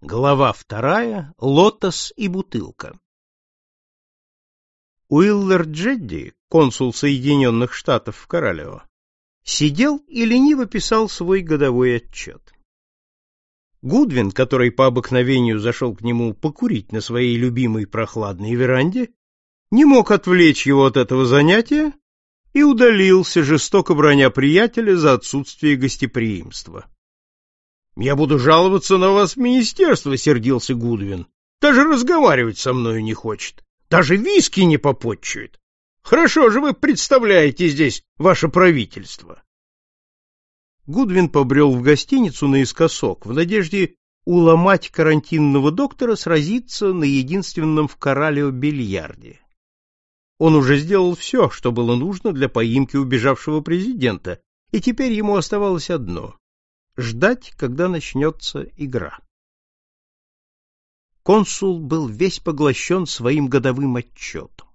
Глава вторая. Лотос и бутылка. Уиллер Джедди, консул Соединенных Штатов в Королево, сидел и лениво писал свой годовой отчет. Гудвин, который по обыкновению зашел к нему покурить на своей любимой прохладной веранде, не мог отвлечь его от этого занятия и удалился, жестоко броня приятеля за отсутствие гостеприимства. Я буду жаловаться на вас в министерство, сердился Гудвин. Даже разговаривать со мною не хочет. Даже виски не попотчует. Хорошо же вы представляете здесь ваше правительство. Гудвин побрел в гостиницу наискосок в надежде уломать карантинного доктора сразиться на единственном в Коралео бильярде. Он уже сделал все, что было нужно для поимки убежавшего президента, и теперь ему оставалось одно ждать, когда начнется игра. Консул был весь поглощен своим годовым отчетом.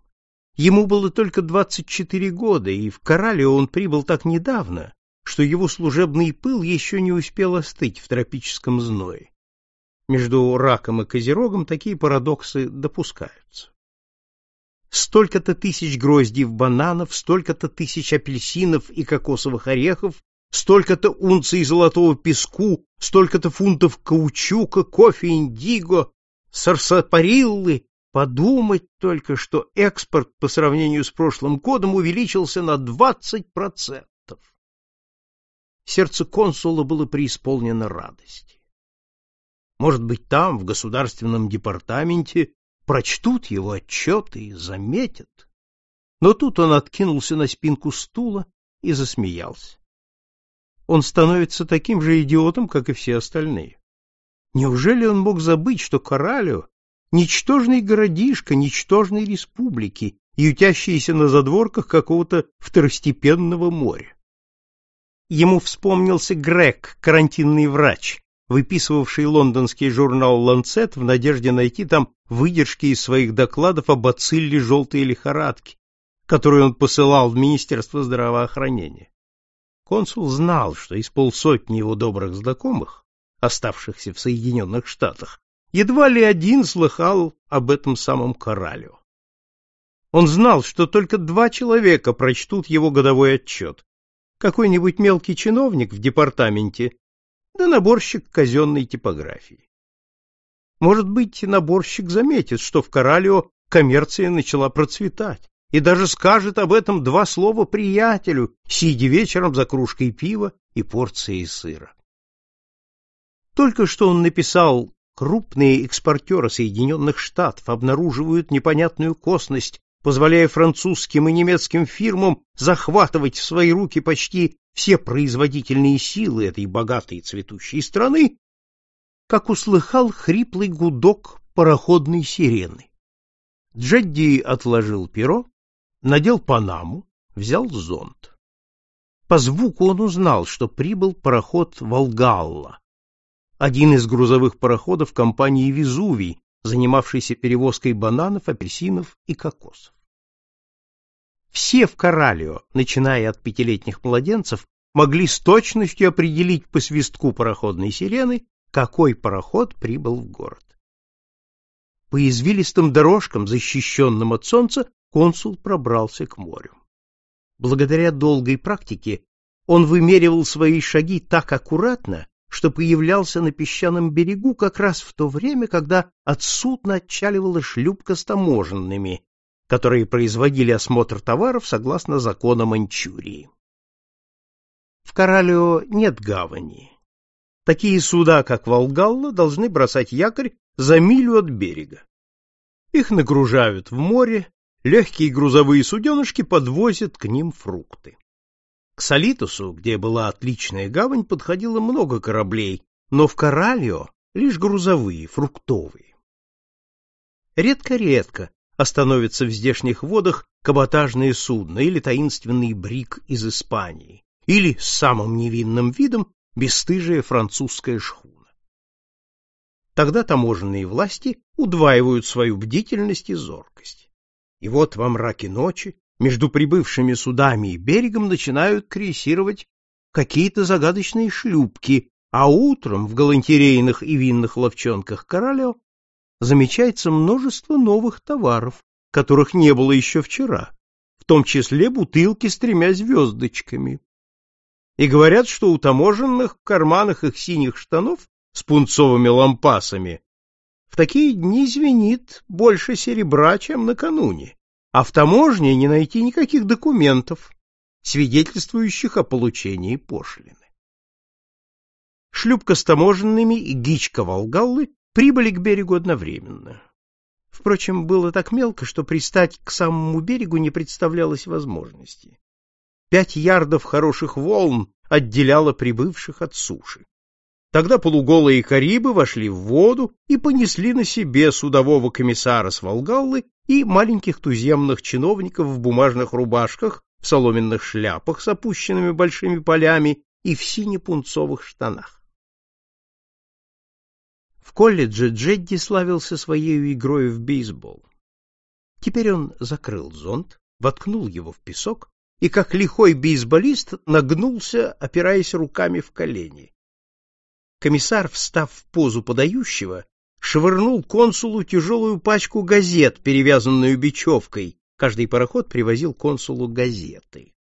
Ему было только 24 года, и в Корале он прибыл так недавно, что его служебный пыл еще не успел остыть в тропическом зное. Между раком и козерогом такие парадоксы допускаются. Столько-то тысяч гроздьев бананов, столько-то тысяч апельсинов и кокосовых орехов столько-то унций золотого песку, столько-то фунтов каучука, кофе индиго, сарсапариллы. Подумать только, что экспорт по сравнению с прошлым годом увеличился на 20%. Сердце консула было преисполнено радости. Может быть, там, в государственном департаменте, прочтут его отчеты и заметят. Но тут он откинулся на спинку стула и засмеялся он становится таким же идиотом, как и все остальные. Неужели он мог забыть, что Коралио — ничтожный городишко ничтожной республики, ютящийся на задворках какого-то второстепенного моря? Ему вспомнился Грег, карантинный врач, выписывавший лондонский журнал «Ланцет» в надежде найти там выдержки из своих докладов о бацилле желтой лихорадки, которую он посылал в Министерство здравоохранения. Консул знал, что из полсотни его добрых знакомых, оставшихся в Соединенных Штатах, едва ли один слыхал об этом самом Коралю. Он знал, что только два человека прочтут его годовой отчет. Какой-нибудь мелкий чиновник в департаменте, да наборщик казенной типографии. Может быть, наборщик заметит, что в Коралио коммерция начала процветать, и даже скажет об этом два слова приятелю, сидя вечером за кружкой пива и порцией сыра. Только что он написал крупные экспортеры Соединенных Штатов обнаруживают непонятную косность, позволяя французским и немецким фирмам захватывать в свои руки почти все производительные силы этой богатой и цветущей страны, как услыхал хриплый гудок пароходной сирены. Джедди отложил перо надел панаму, взял зонт. По звуку он узнал, что прибыл пароход «Волгалла», один из грузовых пароходов компании «Везувий», занимавшийся перевозкой бананов, апельсинов и кокосов. Все в Коралио, начиная от пятилетних младенцев, могли с точностью определить по свистку пароходной сирены, какой пароход прибыл в город. По извилистым дорожкам, защищенным от солнца, консул пробрался к морю. Благодаря долгой практике он вымеривал свои шаги так аккуратно, что появлялся на песчаном берегу как раз в то время, когда от судна отчаливала шлюпка с таможенными, которые производили осмотр товаров согласно законам Манчурии. В Коралио нет гавани. Такие суда, как Волгалла, должны бросать якорь за милю от берега. Их нагружают в море, легкие грузовые суденышки подвозят к ним фрукты. К Солитусу, где была отличная гавань, подходило много кораблей, но в Коралио лишь грузовые, фруктовые. Редко-редко остановятся в здешних водах каботажные судна или таинственный брик из Испании, или с самым невинным видом бесстыжая французская шхуна. Тогда таможенные власти удваивают свою бдительность и зоркость. И вот во мраке ночи между прибывшими судами и берегом начинают крейсировать какие-то загадочные шлюпки, а утром в галантерейных и винных ловчонках Королео замечается множество новых товаров, которых не было еще вчера, в том числе бутылки с тремя звездочками. И говорят, что у таможенных в карманах их синих штанов с пунцовыми лампасами такие дни звенит больше серебра, чем накануне, а в таможне не найти никаких документов, свидетельствующих о получении пошлины. Шлюпка с таможенными и гичка Волгаллы прибыли к берегу одновременно. Впрочем, было так мелко, что пристать к самому берегу не представлялось возможности. Пять ярдов хороших волн отделяло прибывших от суши. Тогда полуголые карибы вошли в воду и понесли на себе судового комиссара с Волгаллы и маленьких туземных чиновников в бумажных рубашках, в соломенных шляпах с опущенными большими полями и в сине-пунцовых штанах. В колледже Джедди славился своей игрой в бейсбол. Теперь он закрыл зонт, воткнул его в песок и, как лихой бейсболист, нагнулся, опираясь руками в колени. Комиссар, встав в позу подающего, швырнул консулу тяжелую пачку газет, перевязанную бечевкой. Каждый пароход привозил консулу газеты.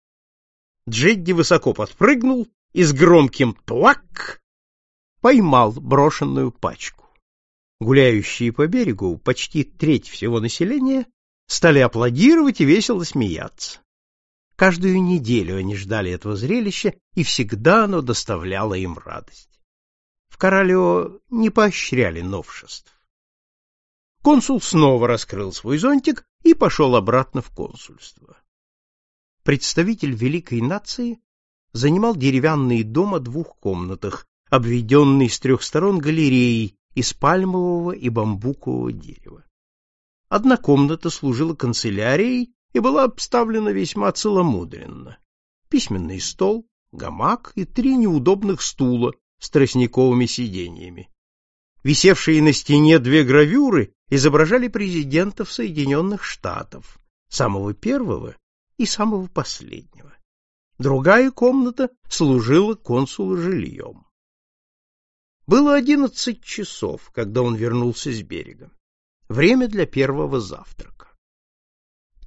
Джедди высоко подпрыгнул и с громким «твак» поймал брошенную пачку. Гуляющие по берегу, почти треть всего населения, стали аплодировать и весело смеяться. Каждую неделю они ждали этого зрелища, и всегда оно доставляло им радость. В не поощряли новшеств. Консул снова раскрыл свой зонтик и пошел обратно в консульство. Представитель великой нации занимал деревянный дом о двух комнатах, обведенный с трех сторон галереей из пальмового и бамбукового дерева. Одна комната служила канцелярией и была обставлена весьма целомудренно. Письменный стол, гамак и три неудобных стула с тростниковыми сиденьями. Висевшие на стене две гравюры изображали президентов Соединенных Штатов, самого первого и самого последнего. Другая комната служила консулу жильем. Было одиннадцать часов, когда он вернулся с берега. Время для первого завтрака.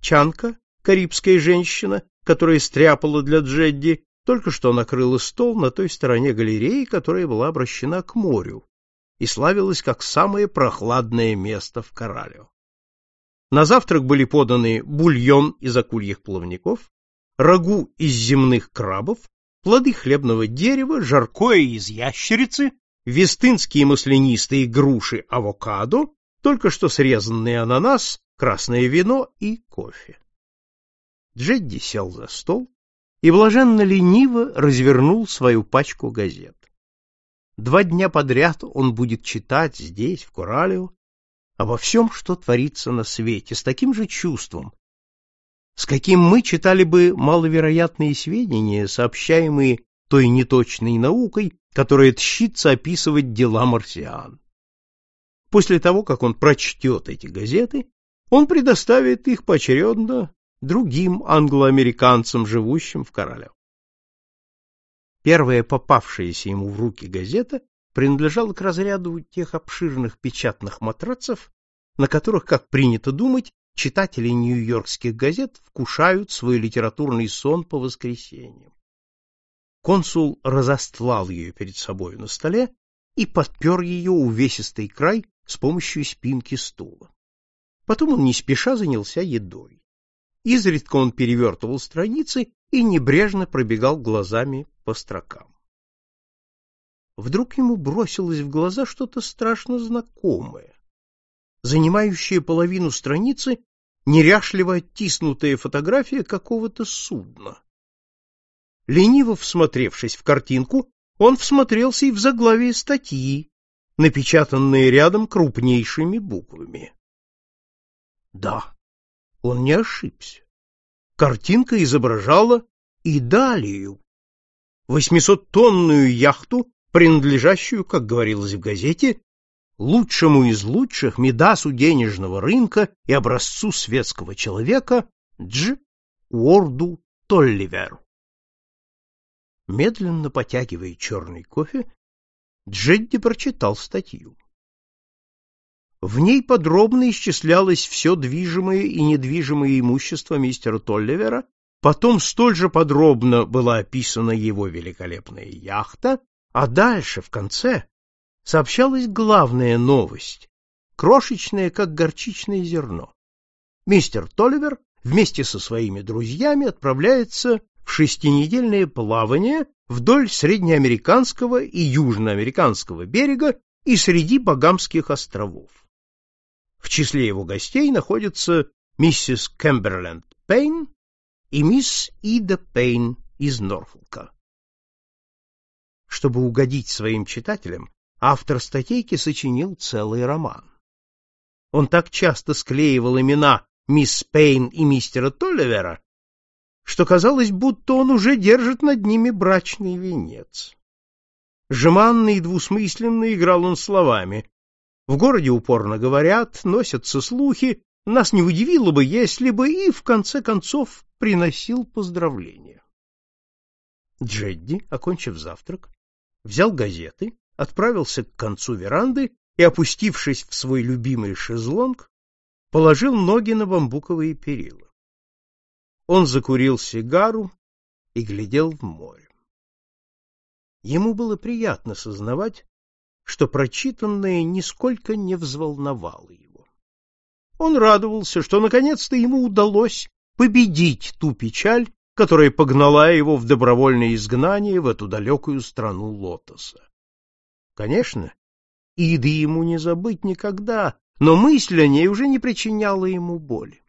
Чанка, карибская женщина, которая стряпала для Джедди, только что накрыла стол на той стороне галереи, которая была обращена к морю и славилась как самое прохладное место в Коралео. На завтрак были поданы бульон из акульих плавников, рагу из земных крабов, плоды хлебного дерева, жаркое из ящерицы, вестынские маслянистые груши авокадо, только что срезанный ананас, красное вино и кофе. Джедди сел за стол и блаженно лениво развернул свою пачку газет. Два дня подряд он будет читать здесь, в Коралио, обо всем, что творится на свете, с таким же чувством, с каким мы читали бы маловероятные сведения, сообщаемые той неточной наукой, которая тщится описывать дела марсиан. После того, как он прочтет эти газеты, он предоставит их поочередно другим англоамериканцам, живущим в Королев. Первая попавшаяся ему в руки газета принадлежала к разряду тех обширных печатных матрацев, на которых, как принято думать, читатели нью-йоркских газет вкушают свой литературный сон по воскресеньям. Консул разостлал ее перед собой на столе и подпер ее увесистый край с помощью спинки стула. Потом он не спеша занялся едой. Изредка он перевертывал страницы и небрежно пробегал глазами по строкам. Вдруг ему бросилось в глаза что-то страшно знакомое. Занимающая половину страницы неряшливо оттиснутая фотография какого-то судна. Лениво всмотревшись в картинку, он всмотрелся и в заглавие статьи, напечатанные рядом крупнейшими буквами. Да, он не ошибся. Картинка изображала Идалию, восьмисоттонную яхту, принадлежащую, как говорилось в газете, лучшему из лучших Медасу денежного рынка и образцу светского человека Дж. Уорду Толливеру. Медленно потягивая черный кофе, Джедди прочитал статью. В ней подробно исчислялось все движимое и недвижимое имущество мистера Толливера, потом столь же подробно была описана его великолепная яхта, а дальше, в конце, сообщалась главная новость, крошечная, как горчичное зерно. Мистер Толливер вместе со своими друзьями отправляется в шестинедельное плавание вдоль среднеамериканского и южноамериканского берега и среди Багамских островов. В числе его гостей находятся миссис Кэмберленд Пейн и мисс Ида Пейн из Норфолка. Чтобы угодить своим читателям, автор статейки сочинил целый роман. Он так часто склеивал имена мисс Пейн и мистера Толливера, что казалось, будто он уже держит над ними брачный венец. Жеманно и двусмысленно играл он словами, в городе упорно говорят, носятся слухи, нас не удивило бы, если бы и, в конце концов, приносил поздравления. Джедди, окончив завтрак, взял газеты, отправился к концу веранды и, опустившись в свой любимый шезлонг, положил ноги на бамбуковые перила. Он закурил сигару и глядел в море. Ему было приятно сознавать, что прочитанное нисколько не взволновало его. Он радовался, что наконец-то ему удалось победить ту печаль, которая погнала его в добровольное изгнание в эту далекую страну лотоса. Конечно, Иды ему не забыть никогда, но мысль о ней уже не причиняла ему боли.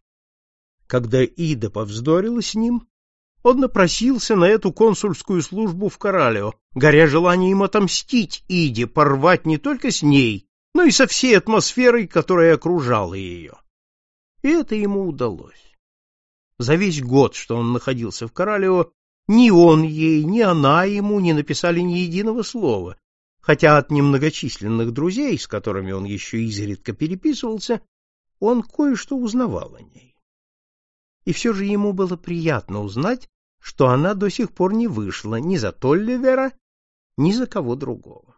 Когда Ида повздорила с ним, он напросился на эту консульскую службу в Коралео, горя желанием отомстить Иде, порвать не только с ней, но и со всей атмосферой, которая окружала ее. И это ему удалось. За весь год, что он находился в Коралео, ни он ей, ни она ему не написали ни единого слова, хотя от немногочисленных друзей, с которыми он еще изредка переписывался, он кое-что узнавал о ней и все же ему было приятно узнать, что она до сих пор не вышла ни за Толливера, ни за кого другого.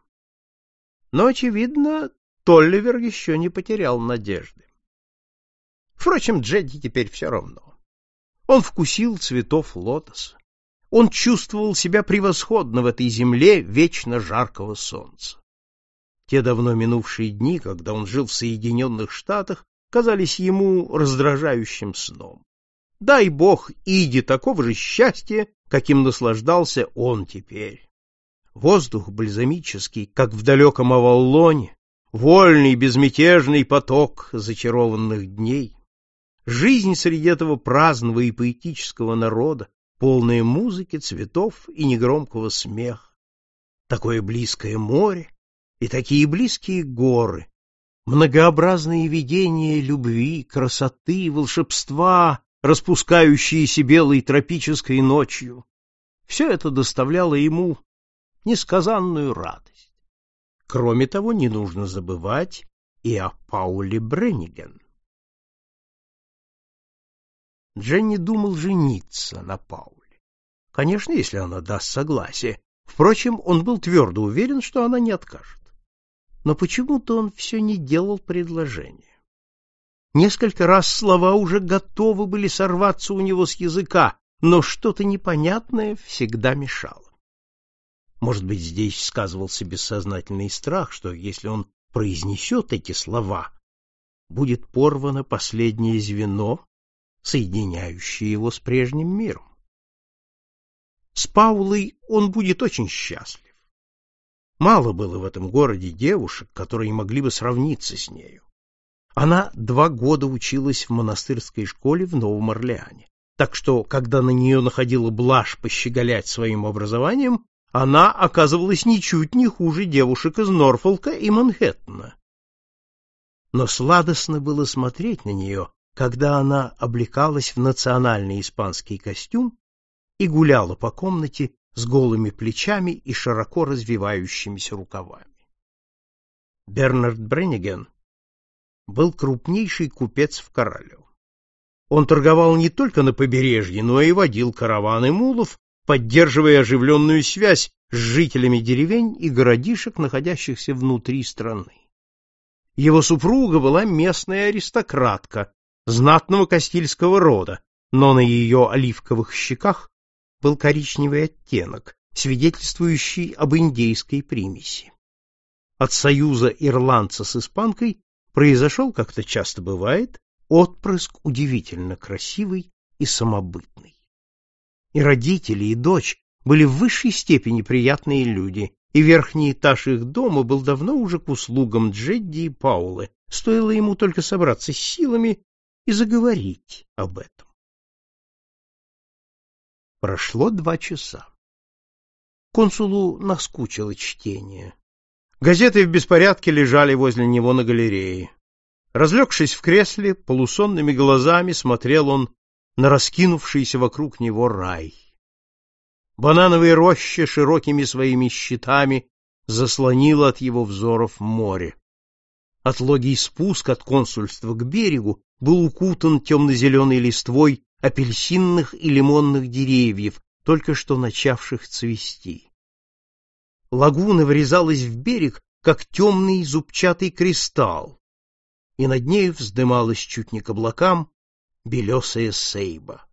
Но, очевидно, Толливер еще не потерял надежды. Впрочем, Джедди теперь все равно. Он вкусил цветов лотоса. Он чувствовал себя превосходно в этой земле вечно жаркого солнца. Те давно минувшие дни, когда он жил в Соединенных Штатах, казались ему раздражающим сном. Дай бог Иде такого же счастья, каким наслаждался он теперь. Воздух бальзамический, как в далеком Аваллоне, вольный безмятежный поток зачарованных дней. Жизнь среди этого праздного и поэтического народа, полная музыки, цветов и негромкого смеха. Такое близкое море и такие близкие горы, многообразные видения любви, красоты, волшебства, распускающиеся белой тропической ночью, все это доставляло ему несказанную радость. Кроме того, не нужно забывать и о Пауле Бренниген. Дженни думал жениться на Пауле. Конечно, если она даст согласие. Впрочем, он был твердо уверен, что она не откажет. Но почему-то он все не делал предложение. Несколько раз слова уже готовы были сорваться у него с языка, но что-то непонятное всегда мешало. Может быть, здесь сказывался бессознательный страх, что если он произнесет эти слова, будет порвано последнее звено, соединяющее его с прежним миром. С Паулой он будет очень счастлив. Мало было в этом городе девушек, которые могли бы сравниться с нею. Она два года училась в монастырской школе в Новом Орлеане. Так что, когда на нее находила блажь пощеголять своим образованием, она оказывалась ничуть не хуже девушек из Норфолка и Манхэттена. Но сладостно было смотреть на нее, когда она облекалась в национальный испанский костюм и гуляла по комнате с голыми плечами и широко развивающимися рукавами. Бернард Бренниген был крупнейший купец в Коралево. Он торговал не только на побережье, но и водил караваны мулов, поддерживая оживленную связь с жителями деревень и городишек, находящихся внутри страны. Его супруга была местная аристократка, знатного кастильского рода, но на ее оливковых щеках был коричневый оттенок, свидетельствующий об индейской примеси. От союза ирландца с испанкой произошел, как это часто бывает, отпрыск удивительно красивый и самобытный. И родители, и дочь были в высшей степени приятные люди, и верхний этаж их дома был давно уже к услугам Джедди и Паулы, стоило ему только собраться с силами и заговорить об этом. Прошло два часа. Консулу наскучило чтение. Газеты в беспорядке лежали возле него на галерее. Разлегшись в кресле, полусонными глазами смотрел он на раскинувшийся вокруг него рай. Банановые рощи широкими своими щитами заслонило от его взоров море. Отлогий спуск от консульства к берегу был укутан темно-зеленой листвой апельсинных и лимонных деревьев, только что начавших цвести. Лагуна врезалась в берег, как темный зубчатый кристалл, и над нею вздымалась чуть не к облакам белесая сейба.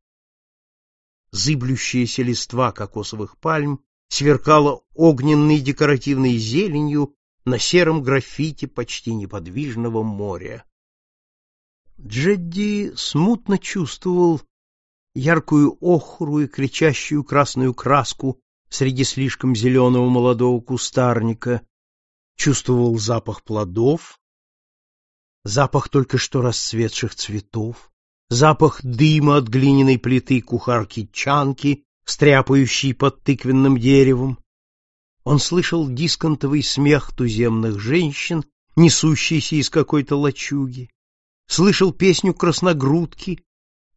Зыблющаяся листва кокосовых пальм сверкала огненной декоративной зеленью на сером граффити почти неподвижного моря. Джедди смутно чувствовал яркую охру и кричащую красную краску среди слишком зеленого молодого кустарника, чувствовал запах плодов, запах только что расцветших цветов, запах дыма от глиняной плиты кухарки-чанки, стряпающей под тыквенным деревом. Он слышал дисконтовый смех туземных женщин, несущийся из какой-то лачуги, слышал песню красногрудки,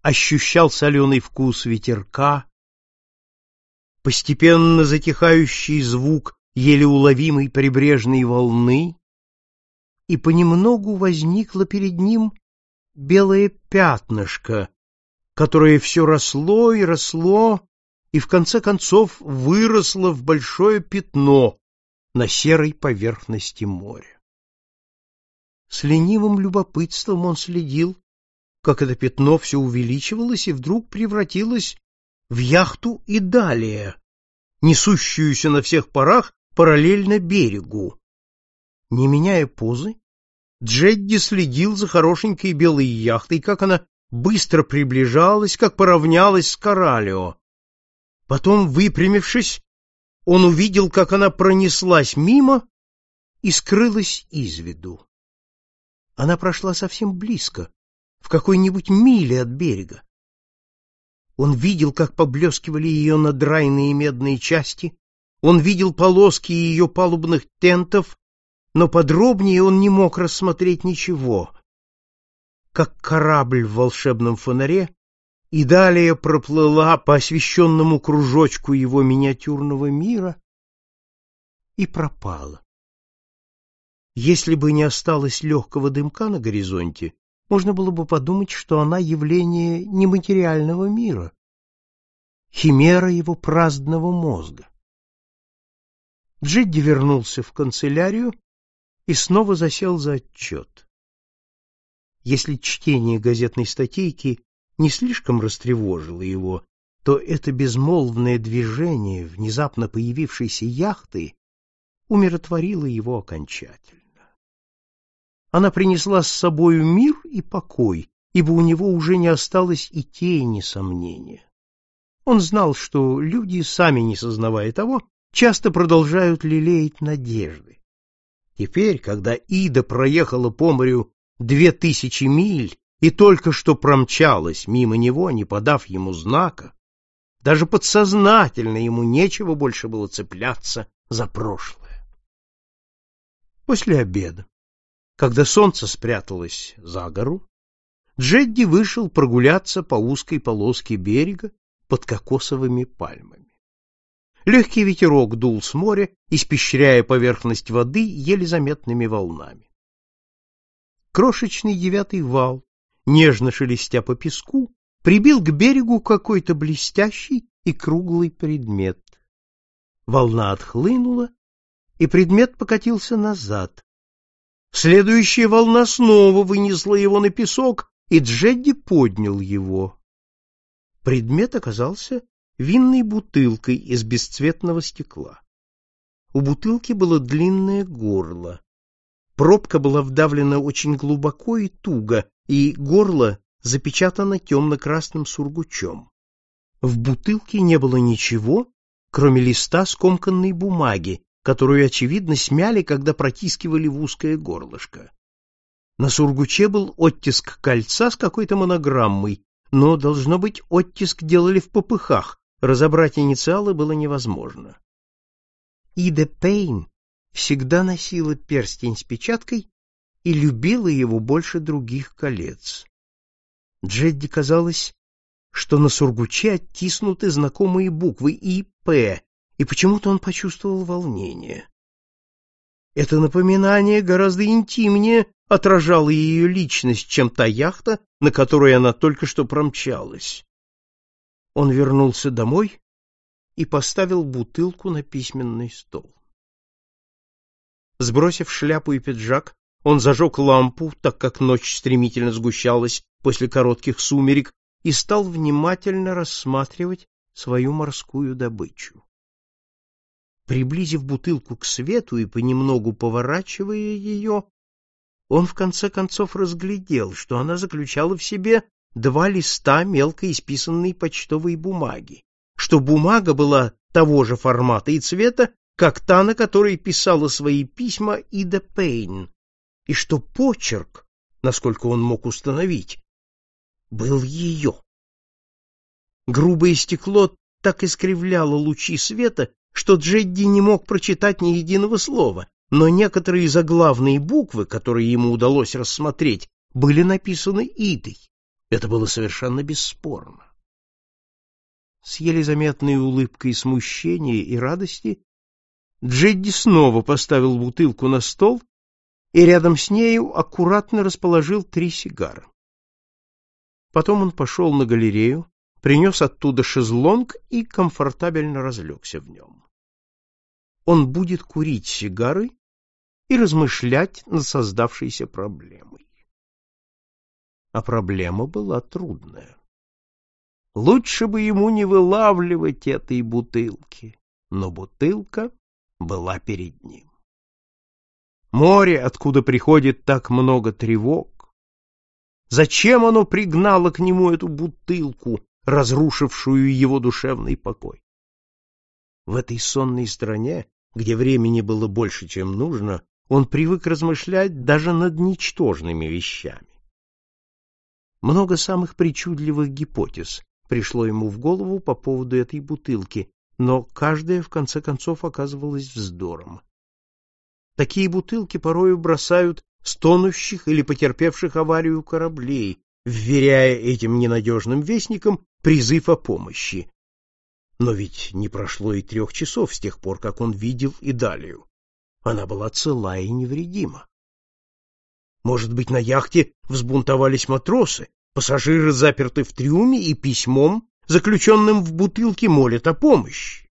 ощущал соленый вкус ветерка, постепенно затихающий звук еле уловимой прибрежной волны, и понемногу возникло перед ним белое пятнышко, которое все росло и росло, и в конце концов выросло в большое пятно на серой поверхности моря. С ленивым любопытством он следил, как это пятно все увеличивалось и вдруг превратилось в яхту и далее, несущуюся на всех парах параллельно берегу. Не меняя позы, Джедди следил за хорошенькой белой яхтой, как она быстро приближалась, как поравнялась с Коралио. Потом, выпрямившись, он увидел, как она пронеслась мимо и скрылась из виду. Она прошла совсем близко, в какой-нибудь миле от берега. Он видел, как поблескивали ее надрайные медные части, он видел полоски ее палубных тентов но подробнее он не мог рассмотреть ничего. Как корабль в волшебном фонаре, и далее проплыла по освещенному кружочку его миниатюрного мира и пропала. Если бы не осталось легкого дымка на горизонте, можно было бы подумать, что она явление нематериального мира, химера его праздного мозга. Джидди вернулся в канцелярию и снова засел за отчет. Если чтение газетной статейки не слишком растревожило его, то это безмолвное движение внезапно появившейся яхты умиротворило его окончательно. Она принесла с собою мир и покой, ибо у него уже не осталось и тени сомнения. Он знал, что люди, сами не сознавая того, часто продолжают лелеять надежды. Теперь, когда Ида проехала по морю две тысячи миль и только что промчалась мимо него, не подав ему знака, даже подсознательно ему нечего больше было цепляться за прошлое. После обеда, когда солнце спряталось за гору, Джедди вышел прогуляться по узкой полоске берега под кокосовыми пальмами. Легкий ветерок дул с моря, испещряя поверхность воды еле заметными волнами. Крошечный девятый вал, нежно шелестя по песку, прибил к берегу какой-то блестящий и круглый предмет. Волна отхлынула, и предмет покатился назад. Следующая волна снова вынесла его на песок, и Джедди поднял его. Предмет оказался винной бутылкой из бесцветного стекла. У бутылки было длинное горло. Пробка была вдавлена очень глубоко и туго, и горло запечатано темно-красным сургучом. В бутылке не было ничего, кроме листа скомканной бумаги, которую, очевидно, смяли, когда протискивали в узкое горлышко. На сургуче был оттиск кольца с какой-то монограммой, но, должно быть, оттиск делали в попыхах, разобрать инициалы было невозможно. Ида Пейн всегда носила перстень с печаткой и любила его больше других колец. Джедди казалось, что на сургуче оттиснуты знакомые буквы И, П, и почему-то он почувствовал волнение. Это напоминание гораздо интимнее отражало ее личность, чем та яхта, на которой она только что промчалась. Он вернулся домой и поставил бутылку на письменный стол. Сбросив шляпу и пиджак, он зажег лампу, так как ночь стремительно сгущалась после коротких сумерек, и стал внимательно рассматривать свою морскую добычу. Приблизив бутылку к свету и понемногу поворачивая ее, он в конце концов разглядел, что она заключала в себе два листа мелко исписанной почтовой бумаги, что бумага была того же формата и цвета, как та, на которой писала свои письма Ида Пейн, и что почерк, насколько он мог установить, был ее. Грубое стекло так искривляло лучи света, что Джедди не мог прочитать ни единого слова, но некоторые заглавные буквы, которые ему удалось рассмотреть, были написаны Идой. Это было совершенно бесспорно. С еле заметной улыбкой смущения и радости Джедди снова поставил бутылку на стол и рядом с нею аккуратно расположил три сигары. Потом он пошел на галерею, принес оттуда шезлонг и комфортабельно разлегся в нем. Он будет курить сигары и размышлять над создавшейся проблемой. А проблема была трудная. Лучше бы ему не вылавливать этой бутылки, но бутылка была перед ним. Море, откуда приходит так много тревог. Зачем оно пригнало к нему эту бутылку, разрушившую его душевный покой? В этой сонной стране, где времени было больше, чем нужно, он привык размышлять даже над ничтожными вещами. Много самых причудливых гипотез пришло ему в голову по поводу этой бутылки, но каждая в конце концов оказывалась вздором. Такие бутылки порою бросают стонущих или потерпевших аварию кораблей, вверяя этим ненадежным вестникам призыв о помощи. Но ведь не прошло и трех часов с тех пор, как он видел Идалию. Она была цела и невредима. Может быть, на яхте взбунтовались матросы, пассажиры заперты в трюме и письмом заключенным в бутылке, молят о помощи.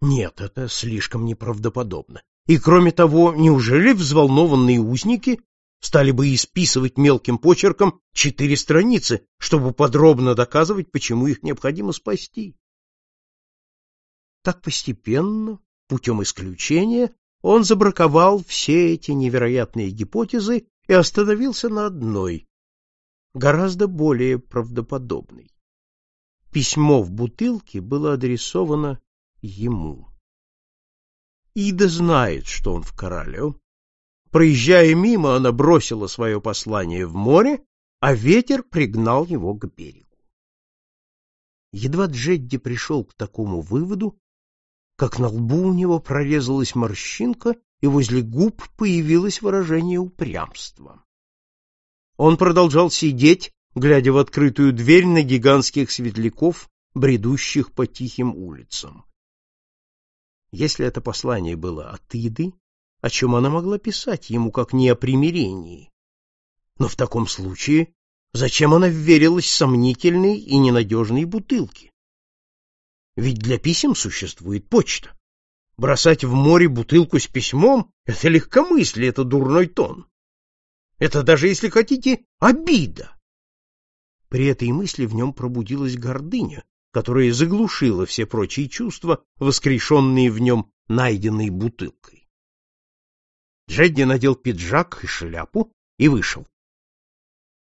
Нет, это слишком неправдоподобно. И кроме того, неужели взволнованные узники стали бы исписывать мелким почерком четыре страницы, чтобы подробно доказывать, почему их необходимо спасти? Так постепенно, путем исключения, он забраковал все эти невероятные гипотезы и остановился на одной, гораздо более правдоподобной. Письмо в бутылке было адресовано ему. Ида знает, что он в Короле. Проезжая мимо, она бросила свое послание в море, а ветер пригнал его к берегу. Едва Джедди пришел к такому выводу, как на лбу у него прорезалась морщинка, и возле губ появилось выражение упрямства. Он продолжал сидеть, глядя в открытую дверь на гигантских светляков, бредущих по тихим улицам. Если это послание было от Иды, о чем она могла писать ему, как не о примирении? Но в таком случае зачем она вверилась сомнительной и ненадежной бутылке? Ведь для писем существует почта. Бросать в море бутылку с письмом — это легкомыслие, это дурной тон. Это даже, если хотите, обида. При этой мысли в нем пробудилась гордыня, которая заглушила все прочие чувства, воскрешенные в нем найденной бутылкой. Джедди надел пиджак и шляпу и вышел.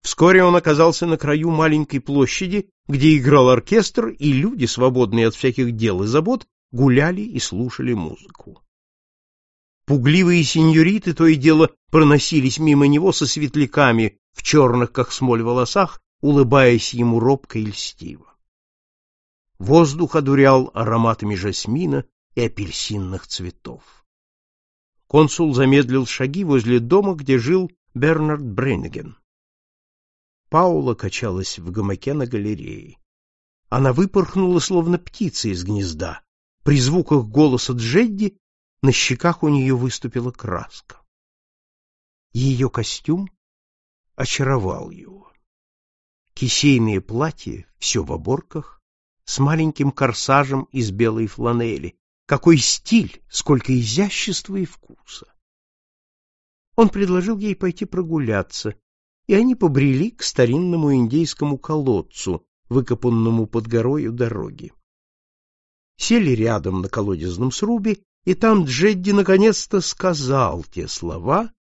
Вскоре он оказался на краю маленькой площади, где играл оркестр, и люди, свободные от всяких дел и забот, гуляли и слушали музыку. Пугливые сеньориты то и дело проносились мимо него со светляками в черных, как смоль, волосах, улыбаясь ему робко и льстиво. Воздух одурял ароматами жасмина и апельсинных цветов. Консул замедлил шаги возле дома, где жил Бернард Брейнеген. Паула качалась в гамаке на галерее. Она выпорхнула, словно птица из гнезда. При звуках голоса Джедди на щеках у нее выступила краска. Ее костюм очаровал его. Кисейное платье, все в оборках, с маленьким корсажем из белой фланели. Какой стиль, сколько изящества и вкуса! Он предложил ей пойти прогуляться, и они побрели к старинному индейскому колодцу, выкопанному под горой у дороги. Сели рядом на колодезном срубе, и там Джедди наконец-то сказал те слова,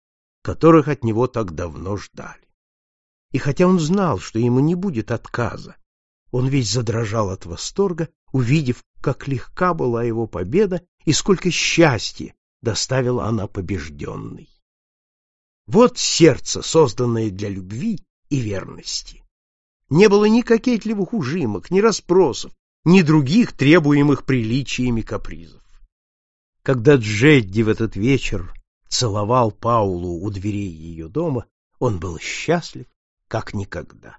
которых от него так давно ждали. И хотя он знал, что ему не будет отказа, он весь задрожал от восторга, увидев, как легка была его победа и сколько счастья доставила она побежденной. Вот сердце, созданное для любви и верности. Не было ни кокетливых ужимок, ни расспросов, ни других требуемых приличиями капризов. Когда Джедди в этот вечер целовал Паулу у дверей ее дома, он был счастлив, как никогда.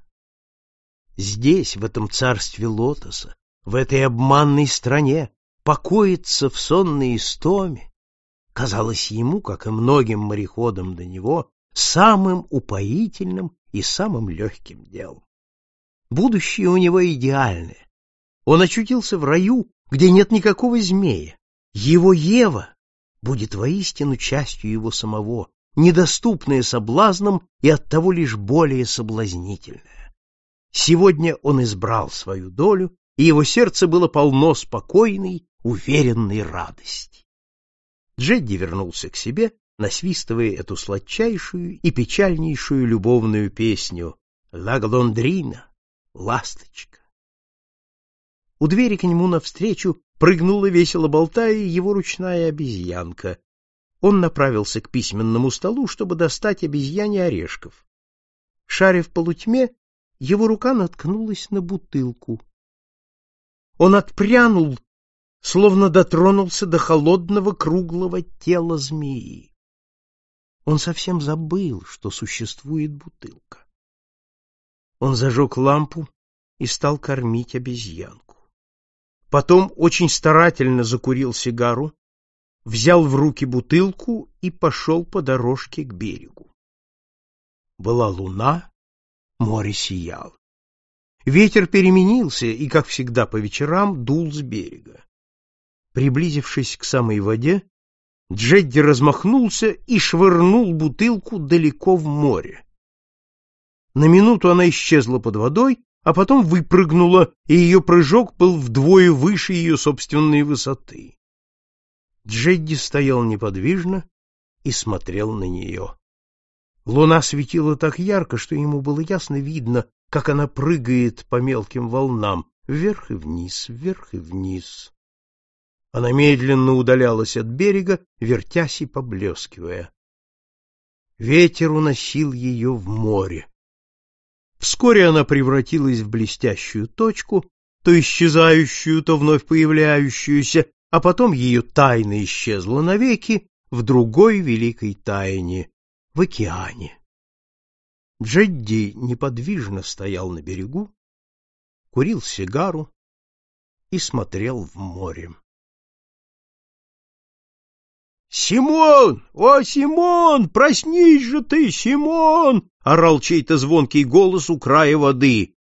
Здесь, в этом царстве лотоса, в этой обманной стране, покоится в сонной истоме, казалось ему, как и многим мореходам до него, самым упоительным и самым легким делом. Будущее у него идеальное. Он очутился в раю, где нет никакого змея. Его Ева будет воистину частью его самого, недоступная соблазнам и оттого лишь более соблазнительная. Сегодня он избрал свою долю, и его сердце было полно спокойной, уверенной радости. Джедди вернулся к себе, насвистывая эту сладчайшую и печальнейшую любовную песню «Ла Глондрина» — «Ласточка». У двери к нему навстречу прыгнула весело болтая его ручная обезьянка. Он направился к письменному столу, чтобы достать обезьяне орешков. Шаря в полутьме, его рука наткнулась на бутылку. Он отпрянул словно дотронулся до холодного круглого тела змеи. Он совсем забыл, что существует бутылка. Он зажег лампу и стал кормить обезьянку. Потом очень старательно закурил сигару, взял в руки бутылку и пошел по дорожке к берегу. Была луна, море сияло. Ветер переменился и, как всегда по вечерам, дул с берега. Приблизившись к самой воде, Джедди размахнулся и швырнул бутылку далеко в море. На минуту она исчезла под водой, а потом выпрыгнула, и ее прыжок был вдвое выше ее собственной высоты. Джедди стоял неподвижно и смотрел на нее. Луна светила так ярко, что ему было ясно видно, как она прыгает по мелким волнам, вверх и вниз, вверх и вниз. Она медленно удалялась от берега, вертясь и поблескивая. Ветер уносил ее в море. Вскоре она превратилась в блестящую точку, то исчезающую, то вновь появляющуюся, а потом ее тайна исчезла навеки в другой великой тайне — в океане. Джедди неподвижно стоял на берегу, курил сигару и смотрел в море. «Симон! О, Симон! Проснись же ты, Симон!» — орал чей-то звонкий голос у края воды.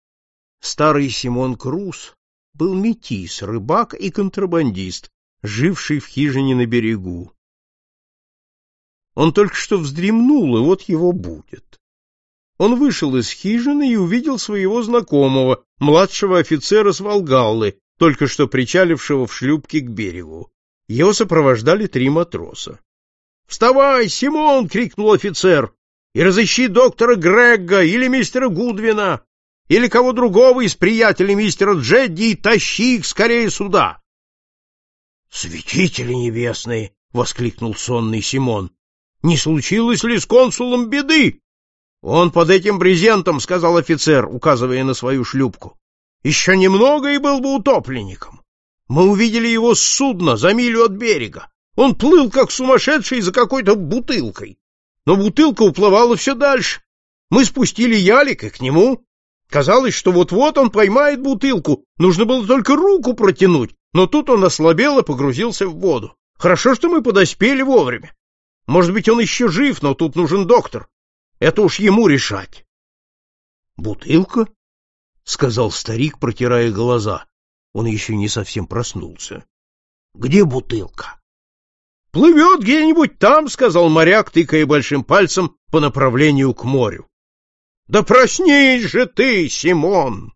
Старый Симон Крус был метис, рыбак и контрабандист, живший в хижине на берегу. Он только что вздремнул, и вот его будет. Он вышел из хижины и увидел своего знакомого, младшего офицера с Волгаллы, только что причалившего в шлюпке к берегу. Его сопровождали три матроса. «Вставай, Симон!» — крикнул офицер. «И разыщи доктора Грегга или мистера Гудвина, или кого другого из приятелей мистера Джедди и тащи их скорее сюда!» «Святители небесные!» — воскликнул сонный Симон. «Не случилось ли с консулом беды?» «Он под этим брезентом», — сказал офицер, указывая на свою шлюпку. «Еще немного и был бы утопленником. Мы увидели его с судна за милю от берега. Он плыл, как сумасшедший, за какой-то бутылкой. Но бутылка уплывала все дальше. Мы спустили ялик и к нему. Казалось, что вот-вот он поймает бутылку. Нужно было только руку протянуть, но тут он ослабел и погрузился в воду. Хорошо, что мы подоспели вовремя. Может быть, он еще жив, но тут нужен доктор. Это уж ему решать. — Бутылка? — сказал старик, протирая глаза. Он еще не совсем проснулся. — Где бутылка? — Плывет где-нибудь там, — сказал моряк, тыкая большим пальцем по направлению к морю. — Да проснись же ты, Симон!